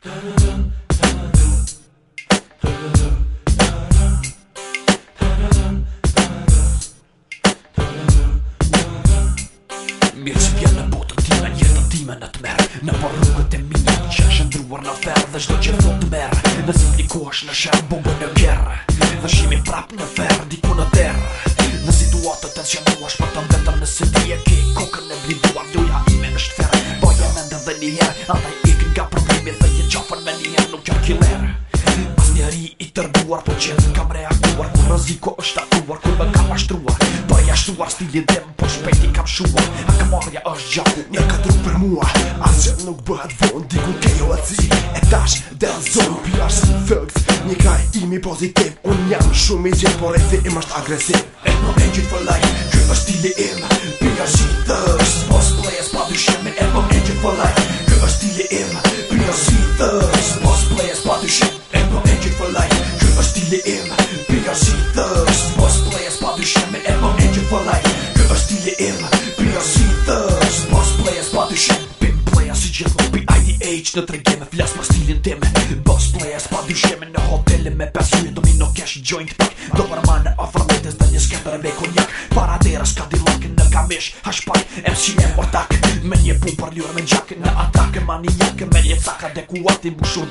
Mirë që vjen në botën tina, jetën time në të merë Në po rrugët e minja, që është ndruar në ferë Dhe shdo që thot të merë Në zimë një ku është në shërë, bubë në kjerë Dhe shimi prapë në ferë, diku në derë Në situatët e zhjënduash, për të ndetëm në sëndi e kikë killer Pas njeri i tërduar Po qenë kam reaguar Po rëziko është atuar Kur me kam ashtruar Po e jashtuar stili dhem Po shpejti kam shuar A kam arja është gjaku Një ka tru për mua që nuk bëhet vonë Dikun ke jo atësi E tash dhe zonë Pjash si fëgës Një kaj imi pozitiv Unë jam shumë i gjithë Por e thë im është agresiv Etno e gjithë fëllaj gjithë është stili im Pjash si thës Po në im Pia si thërës Mos pa të shemë e më e që fëllaj Kë është t'i le im Pia si thërës Mos pa të shemë Pim pleja si gjithë më pi në tregjeme Flasë më stilin tim Mos plejës pa të shemë në hotelin me pesuje, domino cash joint pack Do përma në afrometes dhe një skepër e me konjak Para dhe rës ka lakën në kamish hash Hashpaj MCM ortak Me një pu për lurë me gjakë në ata maniake me një caka dhe ku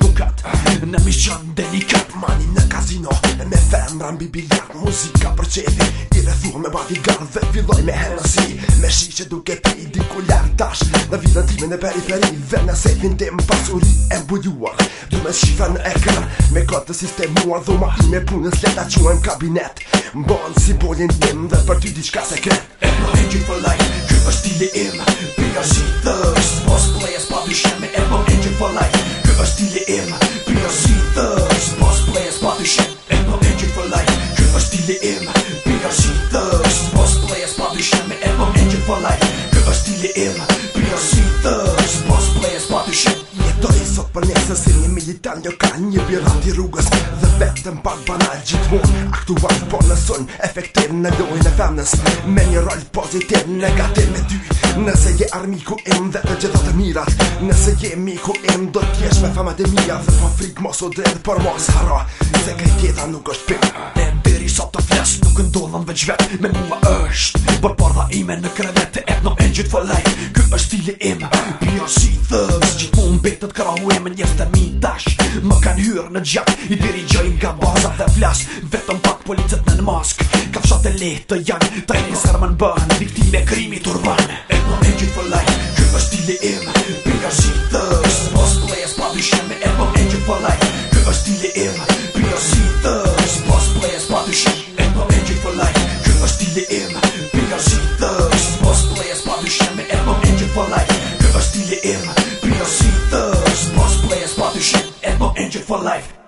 dukat Në mishën delikat, mani në kazino Me femra mbi biljak, muzika për qedi I dhe thua me bodyguard dhe filloj me hensi Me shi që duke ti i di kullar tash Në vidën ti në periferi Dhe në sejtin tim më pasuri e mbulluar Du me shifra në ekran Me kote të sistemua dhu ma i me punës leta qua kabinet Mbonë si bolin tim dhe për ty di shka sekret E për e gjithë për lajtë, kërë është shtili im Pika shi thërës, boss play for life Kë është t'i le ema, pina si thës Boss players, pa të no engine for life Kë është t'i le ema, si Boss players, pa të e no engine for life Kë është t'i le ema, si Boss players, pa të shet Dojë sot për njësën si një militant jo ka një birat i rrugës Dhe vetëm pak banal gjithmon Aktuar po nësën efektiv në lojnë e femnës Me një rol pozitiv negativ me dy Nëse je armiku em dhe të gjithat të mirat Nëse je miku em do t'jesh me fama dhe mija Dhe pa frik mos o dred për mos hara Se kaj tjeta nuk është pik Ne më diri sot të fles nuk ndodhën veç vet Me mua është Për parda ime në krevet të etno e gjithë fëllaj Ky është stili im Pio si thëvës Gjithë mund betët krahu e më njëftë mi dash Më kan hyrë në gjak I diri gjojnë nga bazat dhe flas Vetëm pak policet në në mask Kafshat e letë Të e një sërë më agent for life Køber stile M, bigger thugs Boss players pavishamy album agent for life Køber stile M, bigger thugs Boss players pavishamy album agent for life Køber stile M, bigger thugs Boss players pavishamy for life M, shit thugs Boss players for life